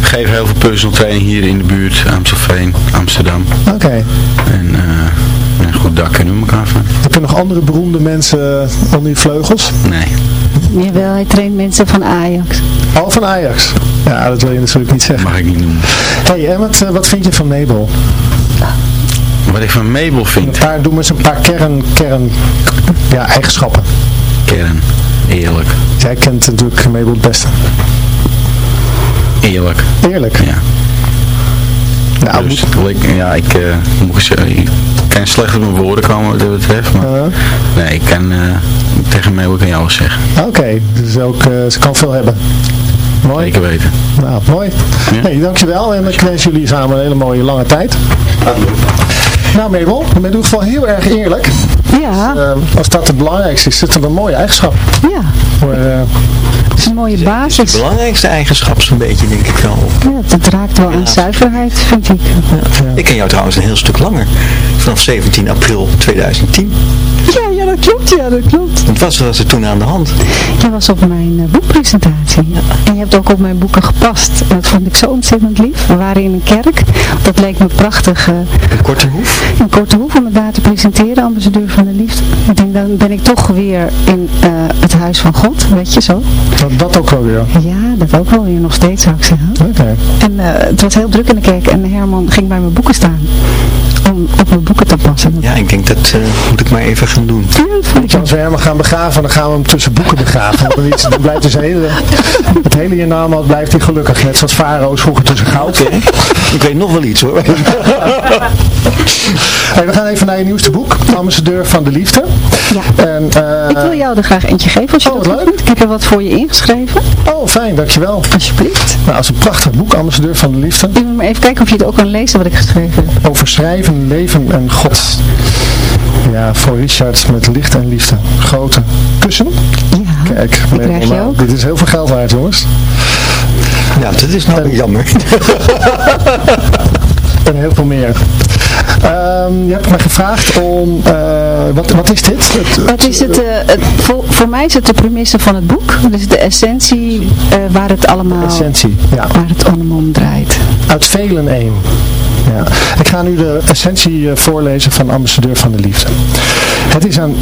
geef heel veel personal training hier in de buurt, Amstelveen, Amsterdam. Oké. En uh, een goed dak kennen we elkaar van. Heb je nog andere beroemde mensen eh, onder je vleugels? Nee. Jawel, hij traint mensen van Ajax. Al van Ajax. Ja, dat wil je natuurlijk niet zeggen. Mag ik niet noemen. hey, en wat, eh, wat vind je van Mabel? Wat ik van Mabel Een vind, paar, doe maar eens een paar kern, kern ja, eigenschappen. kern, eerlijk. Jij kent natuurlijk Mabel het beste. Eerlijk, Eerlijk. ja. Nou, dus, ik, ja, ik, eh, moet ik zeggen, ik kan slecht op mijn woorden komen wat dat betreft. Maar, Uh, nee, ik kan eh, tegen Mabel kan je alles zeggen. Oké, dus ook, eh, ze kan veel hebben. Mooi. Zeker weten. Nou, mooi. Ja. Hey, dankjewel en ik wens jullie samen een hele mooie lange tijd. Nou Mabel, je bent in ieder geval heel erg eerlijk. Ja, Eh, als dat het belangrijkste is, is het een mooie eigenschap. ja. Voor, eh, Het is een mooie De basis. belangrijkste eigenschap zo'n beetje, denk ik wel. Ja, het raakt wel aan zuiverheid, vind ik. Ik ken jou trouwens een heel stuk langer. Vanaf 17 april 2010. Ja, ja, dat klopt, ja, dat klopt. Wat was, was er toen aan de hand? Je was op mijn eh, boekpresentatie. En je hebt ook op mijn boeken gepast. En dat vond ik zo ontzettend lief. We waren in een kerk. Dat leek me prachtig. eh, Een korte hoef? in Korte Hoef om het daar te presenteren, ambassadeur van de liefde. Ik denk, dan ben ik toch weer in eh, het huis van God, weet je zo. dat, dat ook wel weer. Ja, dat ook wel weer nog steeds zou ik zeggen. Oké. En eh, het was heel druk in de kerk en Herman ging bij mijn boeken staan. Om op mijn boeken te passen. Ja, ik denk dat eh, moet ik maar even gaan doen. Ja, Als we Herman gaan begraven, dan gaan we hem tussen boeken begraven. Dan, is- dan blijft dus hele, het hele hiernamaals blijft hij gelukkig. Net zoals Farao's vroeger tussen goud. Ik weet nog wel iets hoor. Hey, we gaan even naar je nieuwste boek, Ambassadeur van de Liefde. Ja. En, eh, Ik wil jou er graag eentje geven als je Oh, dat leuk. vindt. Ik heb er wat voor je ingeschreven. Oh, fijn, dankjewel. Alsjeblieft. Nou, dat is een prachtig boek, Ambassadeur van de Liefde. Ik wil maar even kijken of je het ook kan lezen wat ik geschreven heb. Over schrijven, leven en God. Ja, voor Richard met licht en liefde. Grote kussen. Ja, Kijk, die krijg je nou, ook. dit is heel veel geld waard, jongens. Ja, dat is nou jammer. En heel veel meer. Ehm, je hebt me gevraagd om, eh, wat, wat is dit? Het- Wat is het, eh, het voor, voor mij is het de premisse van het boek. Dus de essentie eh, waar het allemaal Essentie, ja. waar het allemaal om draait. Uit velen één. Ik ga nu de essentie eh, voorlezen van Ambassadeur van de Liefde. Het is aan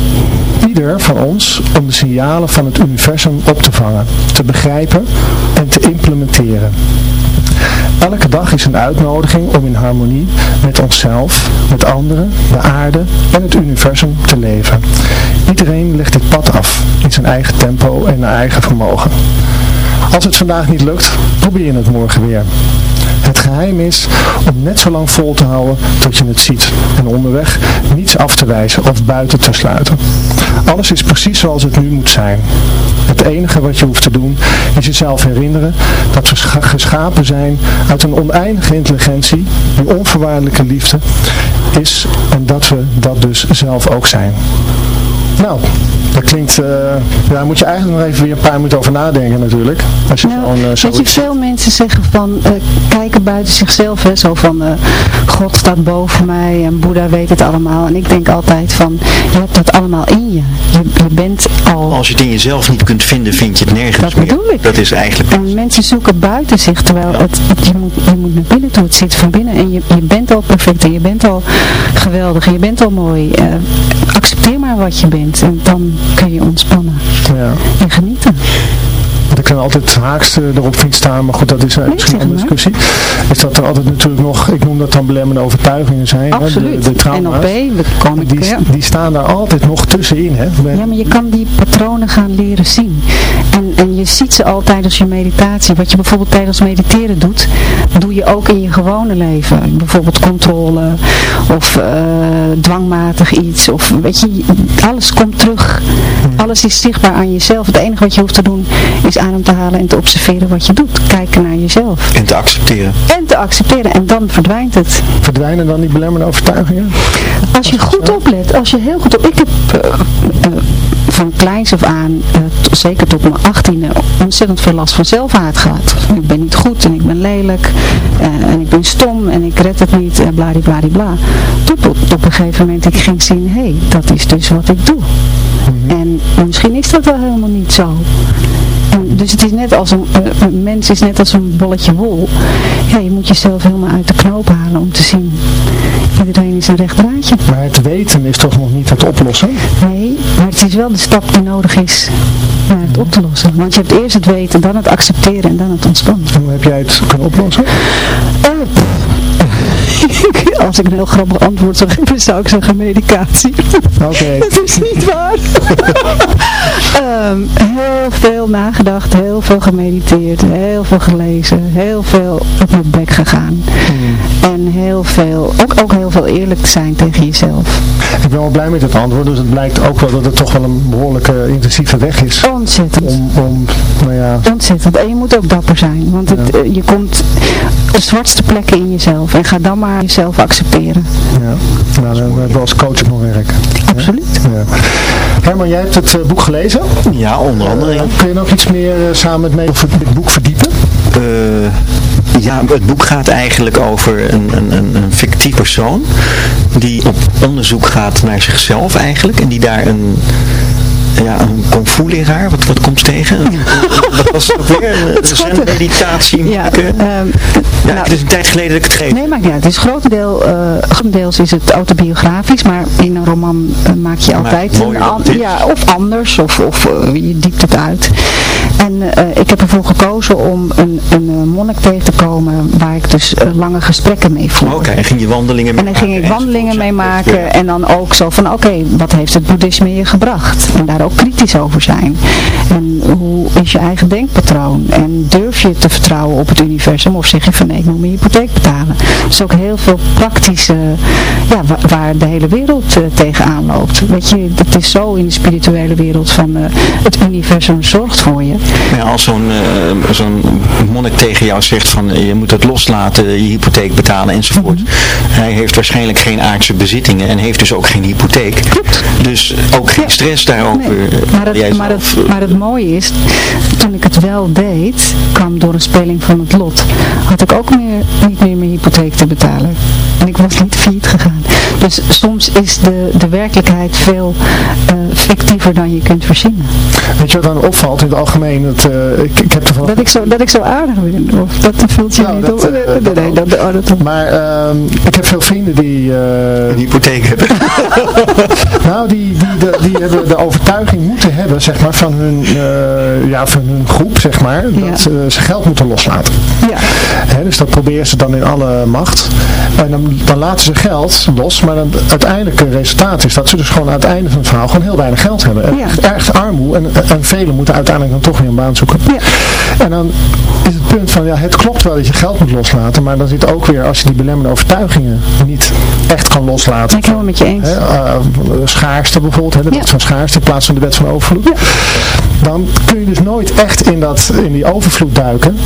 ieder van ons om de signalen van het universum op te vangen, te begrijpen en te implementeren. Elke dag is een uitnodiging om in harmonie met onszelf, met anderen, de aarde en het universum te leven. Iedereen legt dit pad af in zijn eigen tempo en naar eigen vermogen. Als het vandaag niet lukt, probeer het morgen weer. Het geheim is om net zo lang vol te houden tot je het ziet en onderweg niets af te wijzen of buiten te sluiten. Alles is precies zoals het nu moet zijn. Het enige wat je hoeft te doen is jezelf herinneren dat we scha- geschapen zijn uit een oneindige intelligentie die onvoorwaardelijke liefde is en dat we dat dus zelf ook zijn. Nou, dat klinkt, eh, ja, daar moet je eigenlijk nog even weer een paar minuten over nadenken natuurlijk. Als je Nou, gewoon eh, weet je, veel mensen zeggen van, eh, kijken buiten zichzelf, hè, zo van, eh, God staat boven mij en Boeddha weet het allemaal. En ik denk altijd van, je hebt dat allemaal in je. Je, je bent al... Als je het in jezelf niet kunt vinden, vind je het nergens Dat meer. bedoel ik. Dat is eigenlijk... En mensen zoeken buiten zich, terwijl het, het- je, moet, je moet naar binnen toe, het zit van binnen. En je, je bent al perfect en je bent al geweldig en je bent al mooi. Eh, accepteer maar wat je bent en dan kun je ontspannen Ja. en genieten. En altijd haaks eh, erop vindt staan, maar goed, dat is uh, misschien een discussie. Is dat er altijd natuurlijk nog, ik noem dat dan belemmerende overtuigingen zijn. Absoluut. Hè, de, de trauma's, NLP, we komen die, die staan daar altijd nog tussenin. Hè? Ja, maar je kan die patronen gaan leren zien. En, en je ziet ze al tijdens je meditatie. Wat je bijvoorbeeld tijdens mediteren doet, doe je ook in je gewone leven. Bijvoorbeeld controle of uh, dwangmatig iets. Of weet je, alles komt terug. Alles is zichtbaar aan jezelf. Het enige wat je hoeft te doen is adem te halen en te observeren wat je doet. Kijken naar jezelf. En te accepteren. En te accepteren. En dan verdwijnt het. Verdwijnen dan die belemmerende overtuigingen? Als je goed oplet. Als je heel goed op... Ik heb... Uh, uh, van kleins af aan, uh, zeker tot mijn achttiende, ontzettend veel last van zelfhaat gehad. Ik ben niet goed en ik ben lelijk uh, en ik ben stom en ik red het niet en bladibladibla. Tot op, op een gegeven moment ik ging zien, hé, hey, dat is dus wat ik doe. Mm -hmm. En misschien is dat wel helemaal niet zo. Dus het is net als een, een, mens is net als een bolletje wol. Ja, je moet jezelf helemaal uit de knoop halen om te zien. Iedereen is een recht draadje. Maar het weten is toch nog niet het oplossen? Nee, maar het is wel de stap die nodig is naar het op te lossen. Want je hebt eerst het weten, dan het accepteren en dan het ontspannen. En hoe heb jij het kunnen oplossen? Uh, als ik een heel grappig antwoord zou geven, zou ik zeggen medicatie. Oké. Okay. dat is niet waar. um, heel veel nagedacht, heel veel gemediteerd, heel veel gelezen, heel veel op mijn bek gegaan. Hmm. En heel veel, ook, ook heel veel eerlijk zijn tegen jezelf. Ik ben wel blij met het antwoord, dus het blijkt ook wel dat het toch wel een behoorlijke intensieve weg is. Ontzettend. Om, om, nou ja. Ontzettend. En je moet ook dapper zijn, want het, ja. je komt de zwartste plekken in jezelf en ga dan maar jezelf accepteren. Ja, nou, dan hebben we als coach nog werk. Absoluut. Ja. Herman, jij hebt het uh, boek gelezen? Ja, onder andere. Uh, kun je nog iets meer uh, samen met mij over het boek verdiepen? ja, het boek gaat eigenlijk over een, een, een fictief persoon die op onderzoek gaat naar zichzelf eigenlijk en die daar een ja, een kung fu leraar, wat, wat komt tegen? Wat was het ook weer? Een meditatie. Ja, um, ja nou, het is een tijd geleden dat ik het geef. Nee, maakt niet uit. Het is grotendeel, uh, grotendeels is het autobiografisch, maar in een roman uh, maak je altijd een an ja, of anders, of, of uh, je diept het uit. En ik heb ervoor gekozen om een, een monnik tegen te komen waar ik dus lange gesprekken mee voer. Oké, okay, en ging je wandelingen mee En dan ging ik wandelingen mee maken en dan ook zo van oké, okay, wat heeft het boeddhisme je gebracht? En daar ook kritisch over zijn. En hoe is je eigen denkpatroon? En durf je te vertrouwen op het universum? Of zeg je van nee, ik moet mijn hypotheek betalen? Dus ook heel veel praktische, ja, waar, de hele wereld uh, tegenaan loopt. Weet je, het is zo in de spirituele wereld van uh, het universum zorgt voor je. Ja, als zo'n uh, zo'n monnik tegen jou zegt van je moet het loslaten, je hypotheek betalen enzovoort. Mm -hmm. Hij heeft waarschijnlijk geen aardse bezittingen en heeft dus ook geen hypotheek. Klopt. Dus ook geen stress daarover. Nee. Maar het, maar, het, maar het mooie is, toen ik het wel deed, kwam door een speling van het lot, had ik ook meer, niet meer mijn hypotheek te betalen. En ik was niet failliet gegaan. Dus soms is de, de werkelijkheid veel uh, fictiever dan je kunt verzinnen. Weet je wat dan opvalt in het algemeen? Dat, uh, ik, ik heb ervan... dat, ik zo, dat ik zo aardig ben, of dat vult je nou, niet dat, op? Uh, nee, nee, dat, dat, dat, maar uh, ik heb veel vrienden die... een hypotheek hebben. nou, die, die, die, die hebben de overtuiging moeten hebben, zeg maar, van hun, uh, ja, van hun groep, zeg maar, dat Ja. ze, geld moeten loslaten. Ja, Hè, dus dat proberen ze dan in alle macht. En dan, dan laten ze geld los, maar dan, het uiteindelijke resultaat is dat ze dus gewoon aan het einde van het verhaal gewoon heel weinig geld hebben. En Ja. Echt erg armoe en, en velen moeten uiteindelijk dan toch weer een baan zoeken. Ja. En dan is het punt van, ja, het klopt wel dat je geld moet loslaten, maar dan zit ook weer, als je die belemmerende overtuigingen niet echt kan loslaten. ben ik helemaal met je eens. Hè, uh, schaarste bijvoorbeeld, hè, Ja. van schaarste in plaats van de wet van overvloed. Dan kun je dus nooit echt in, dat, in die overvloed duiken.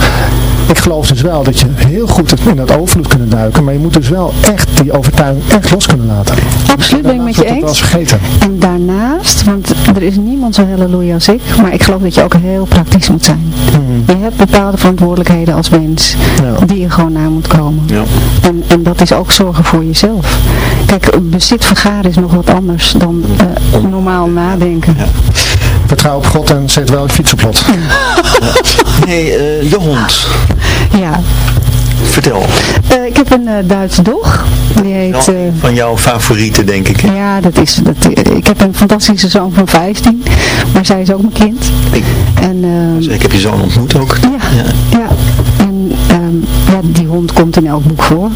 Ik geloof dus wel dat je heel goed in dat overvloed kunnen duiken, maar je moet dus wel echt die overtuiging echt los kunnen laten. Absoluut, ben ik met je eens. vergeten. En daarnaast, want er is niemand zo halleluja als ik, maar ik geloof dat je ook heel praktisch moet zijn. Hmm. Je hebt bepaalde verantwoordelijkheden als mens, Ja. die je gewoon na moet komen. Ja. En, en dat is ook zorgen voor jezelf. Kijk, bezit vergaren is nog wat anders dan eh, normaal nadenken. Ja. Vertrouw op God en zet wel je fiets op lot. Nee, uh, je hond. Ja, Vertel. Eh, ik heb een uh, Duitse dog. Die heet... Eh, een van jouw favorieten, denk ik. hè? ja, dat is, dat, ik heb een fantastische zoon van 15, maar zij is ook mijn kind. Ik, En, ehm, ik heb je zoon ontmoet ook. Ja, ja. En ehm, ja, die hond komt in elk boek voor.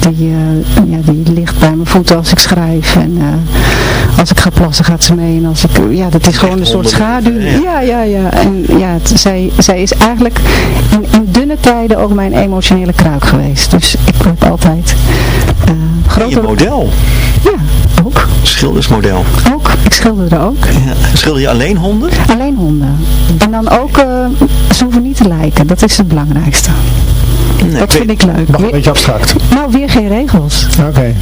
Die, eh, ja, die ligt bij mijn voeten als ik schrijf. En eh, als ik ga plassen gaat ze mee. En als ik, ja, dat is gewoon een soort schaduw. Ja. Ja, ja. En ja, het- zij, zij is eigenlijk in, in dunne tijden ook mijn emotionele kruik geweest. Dus ik word altijd eh En je groter... model, Ja, ook. schildersmodel. Ook. Ik schilder er ook. Ja. Schilder je alleen honden? Alleen honden. En dan ook, ze hoeven niet te lijken. Dat is het belangrijkste. Nee, Dat vind ik leuk. Een beetje abstract. nou, weer geen regels. Oké.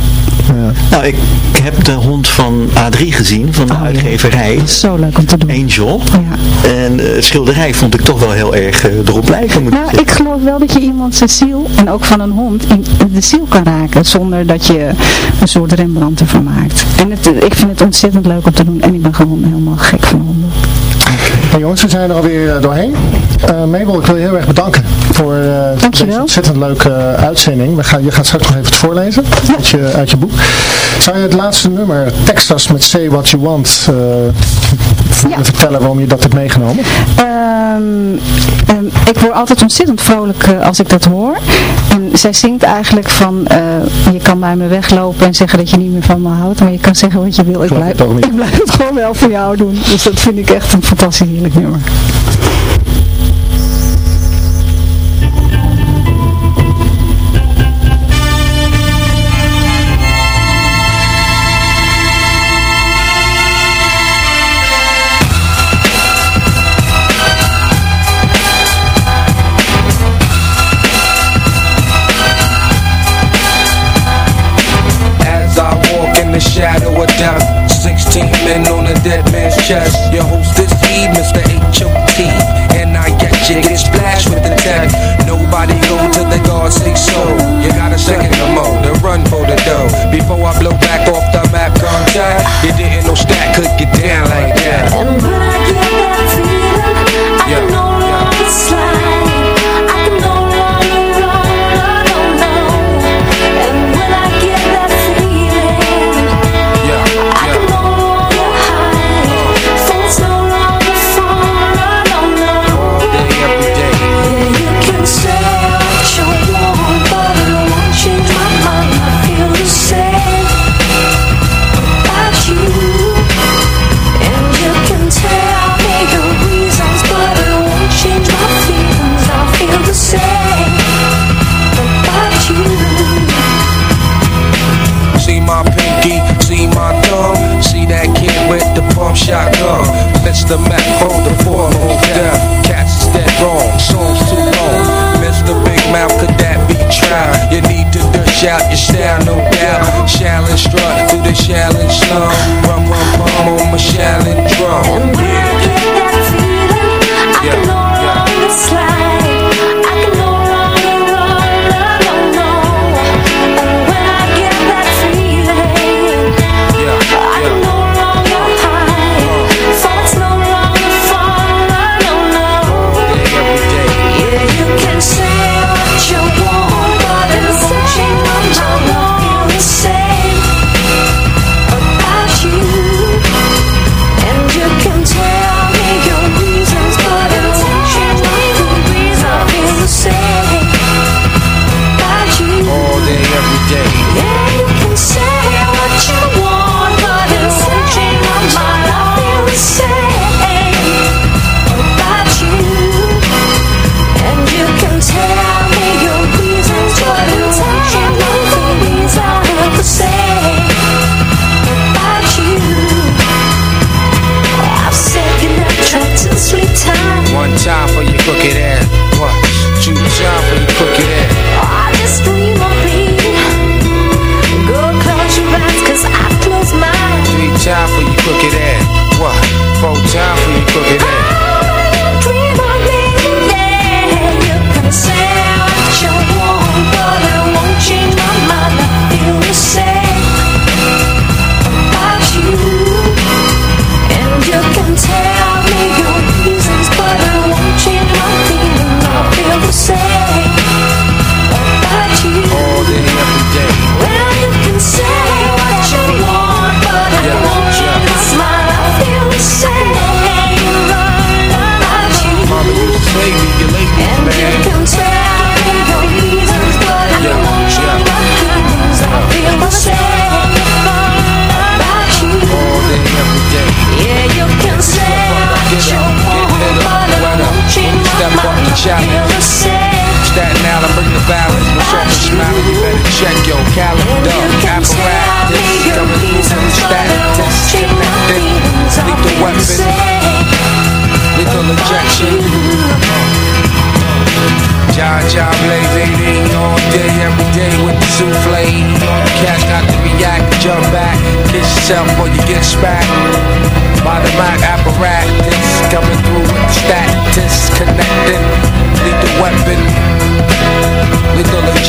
Ja. Nou, ik heb de hond van A3 gezien, van de Oh, ja. uitgeverij. Zo leuk om te doen. Angel. Ja. En eh, het schilderij vond ik toch wel heel erg eh, erop lijken, moet ik Nou, ik geloof wel dat je iemand zijn ziel, en ook van een hond, in de ziel kan raken. Zonder dat je een soort Rembrandt ervan maakt. En het, ik vind het ontzettend leuk om te doen. En ik ben gewoon helemaal gek van honden. Hey jongens, we zijn er alweer eh, doorheen. Eh Mabel, ik wil je heel erg bedanken voor eh, deze ontzettend leuke eh, uitzending. We gaan, je gaat straks nog even het voorlezen uit, je, uit je boek. Zou je het laatste nummer, Texas met Say What You Want, eh, Ja. vertellen waarom je dat hebt meegenomen? Ehm, ehm, ik word altijd ontzettend vrolijk als ik dat hoor. En zij zingt eigenlijk van, je kan bij me weglopen en zeggen dat je niet meer van me houdt. Maar je kan zeggen wat je wil. Ik blijf, ik blijf het gewoon wel voor jou doen. Dus dat vind ik echt een fantastisch heerlijk nummer. Shadow of death 16 men on a dead man's chest. Your host this Eve, Mr. H.O.T. And I get you, get splashed with the tech Nobody go till the God say so You got a second or more to run for the dough. Before I blow back off the map contact You didn't know stack could get down like that Shout your style, no doubt. Shall instruct through the challenge song. Rum, rum, rum on my challenge drum. Yeah.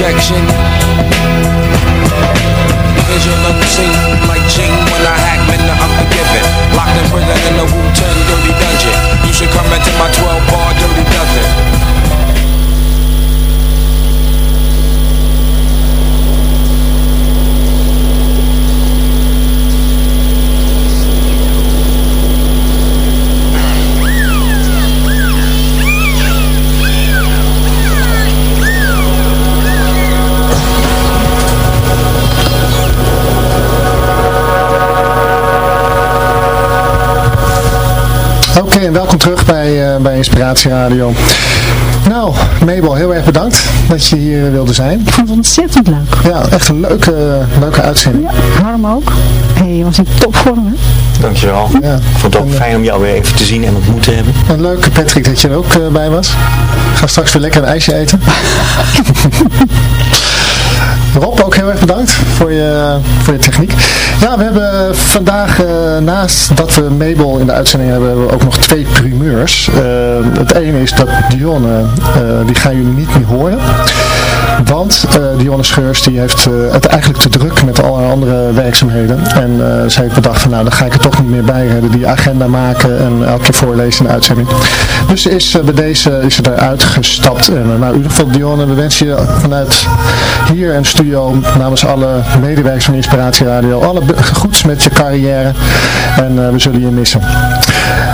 Lethal injection. Vision unseen, like Gene when I hack men the unforgiven. Locked in prison in the Wu-Tang dirty dungeon. You should come into my 12 En welkom terug bij, eh, bij Inspiratie Radio. Nou, Mabel, heel erg bedankt dat je hier wilde zijn. Ik vond het ontzettend leuk. Ja, echt een leuke, leuke uitzending. Ja, Harm ook. Hey, je was in topvorm, hè? Dankjewel. Ja. Ik vond het ook fijn om jou weer even te zien en ontmoet te hebben. En leuk, Patrick, dat je er ook eh, bij was. Ga straks weer lekker een ijsje eten. Rob, ook heel erg bedankt voor je, voor je techniek. Ja, we hebben vandaag, eh, naast dat we Mabel in de uitzending hebben, hebben we ook nog twee primeurs. Eh, het ene is dat Dionne, eh, die gaan jullie niet meer horen. Want uh, Dionne Scheurs die heeft uh, het eigenlijk te druk met alle andere werkzaamheden. En uh, ze heeft bedacht van nou dan ga ik er toch niet meer bij redden. Die agenda maken en elke keer voorlezen in uitzending. Dus is bij deze is ze eruit gestapt. En nou in ieder geval Dionne, we wensen je vanuit hier de studio namens alle medewerkers van Inspiratie Radio alle goeds met je carrière. En we zullen je missen.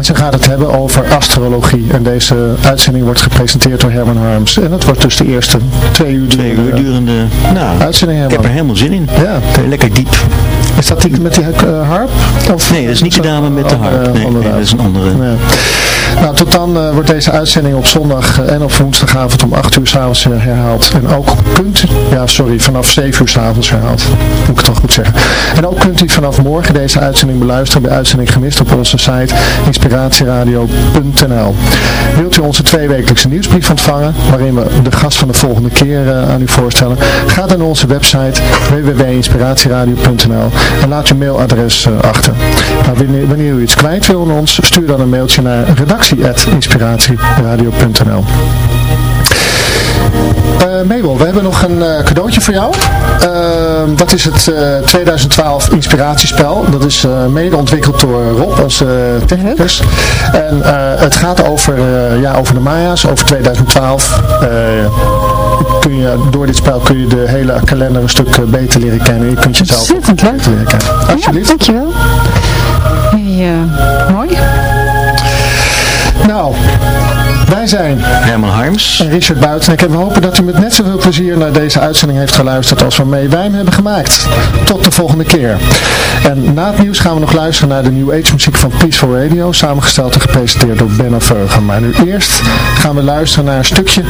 Ze gaat het hebben over astrologie. En deze uitzending wordt gepresenteerd door Herman Harms. En dat wordt dus de eerste twee uur, twee uur durende nou, uitzending. Ik heb er helemaal zin in. Ja. Lekker diep. Is dat die met die uh, harp? Of nee, dat is niet de dame met de harp. Nee, nee, dat is een andere. Ja. Nou, tot dan uh, wordt deze uitzending op zondag uh, en op woensdagavond om 8 uur s'avonds herhaald. En ook kunt ja sorry, vanaf 7 uur s'avonds herhaald. Moet ik het toch goed zeggen. En ook kunt u vanaf morgen deze uitzending beluisteren. De uitzending gemist op onze site inspiratieradio.nl Wilt u onze tweewekelijkse nieuwsbrief ontvangen, waarin we de gast van de volgende keer aan u voorstellen? Ga dan naar onze website www.inspiratieradio.nl en laat uw mailadres achter. Nou, wanneer, wanneer u iets kwijt wil aan ons, stuur dan een mailtje naar redactie.inspiratieradio.nl uh, Mabel, we hebben nog een uh, cadeautje voor jou. Uh, dat is het 2012 inspiratiespel. Dat is mede ontwikkeld door Rob, onze technicus. En het gaat over, ja, over de Maya's, over 2012. kun je, door dit spel kun je de hele kalender een stuk beter leren kennen. Je kunt jezelf leuk. leren kennen. Alsjeblieft. Ja, dankjewel. Hey, mooi. Nou, wij zijn Herman Harms en Richard Buiten. En we hopen dat u met net zoveel plezier naar deze uitzending heeft geluisterd als waarmee wij hem hebben gemaakt. Tot de volgende keer. En na het nieuws gaan we nog luisteren naar de New Age muziek van Peaceful Radio, samengesteld en gepresenteerd door Benno Veugen. Maar nu eerst gaan we luisteren naar een stukje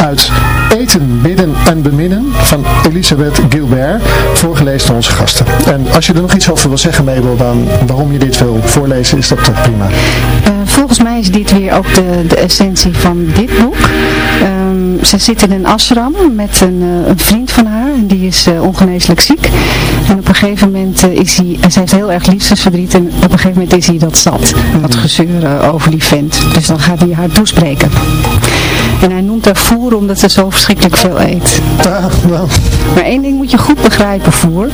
uit Eten, Bidden en Beminnen van Elisabeth Gilbert, voorgelezen door onze gasten. En als je er nog iets over wil zeggen, Mabel, dan waarom je dit wil voorlezen, is dat prima. Uh, volgens mij is dit weer ook de, essentie van dit boek. Um, ze zit in een ashram met een, uh, een vriend van haar. En die is uh, ongeneeslijk ziek. En op een gegeven moment uh, is hij, ze heeft heel erg liefdesverdriet. En op een gegeven moment is hij dat zat. Dat gezeur over die vent. Dus dan gaat hij haar toespreken. En hij noemt haar voer omdat ze zo verschrikkelijk veel eet. Nou. Maar één ding moet je goed begrijpen, voer.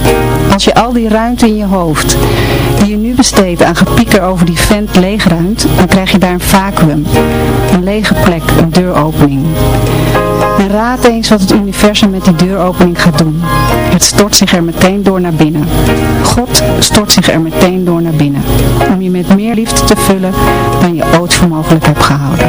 Als je al die ruimte in je hoofd, die je nu besteedt aan gepieker over die vent leegruimt, dan krijg je daar een vacuüm. Een lege plek, een deuropening. En raad eens wat het universum met die deuropening gaat doen. Het stort zich er meteen door naar binnen. God stort zich er meteen door naar binnen. Om je met meer liefde te vullen dan je ooit voor mogelijk hebt gehouden.